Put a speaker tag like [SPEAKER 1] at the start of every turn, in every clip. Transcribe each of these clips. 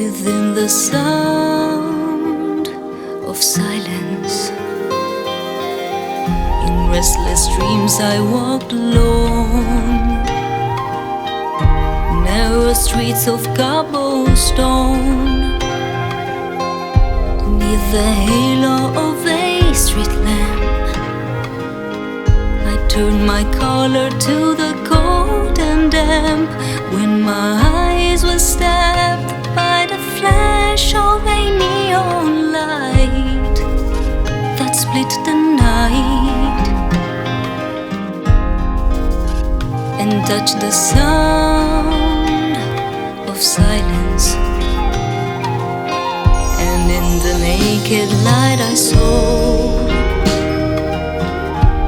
[SPEAKER 1] within the sound of silence. In restless dreams, I walked alone. Narrow streets of cobblestone. Neath the halo of a street lamp, I turned my collar to the cold and damp. When my eyes were stabbed by flash of a neon light that split the night and touched the sound of silence. And in the naked light, I saw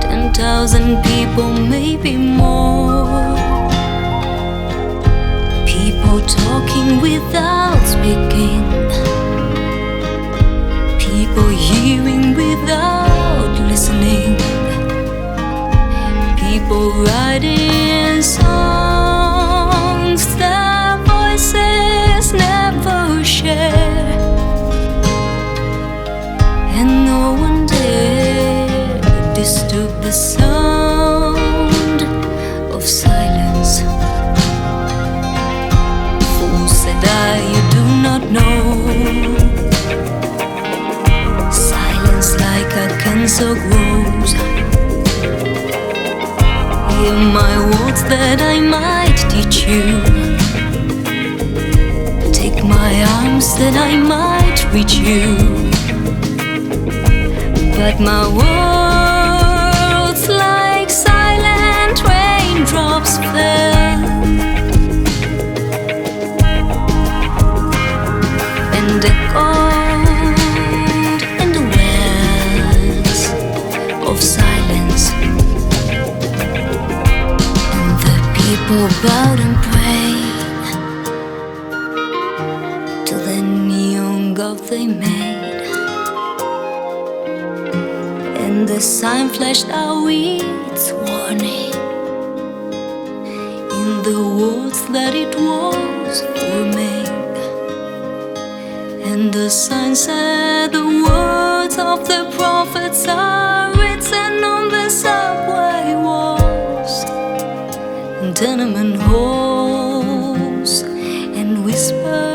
[SPEAKER 1] ten thousand people, maybe more. People talking without speaking. People hearing without listening. People writing songs their voices never share. And no one dared disturb the sound grows. Hear my words that I might teach you. Take my arms that I might reach you. But my words, people bowed and prayed to the neon god they made. And the sign flashed out its warning in the words that it was forming. And the sign said the words of the prophets tenement halls and sound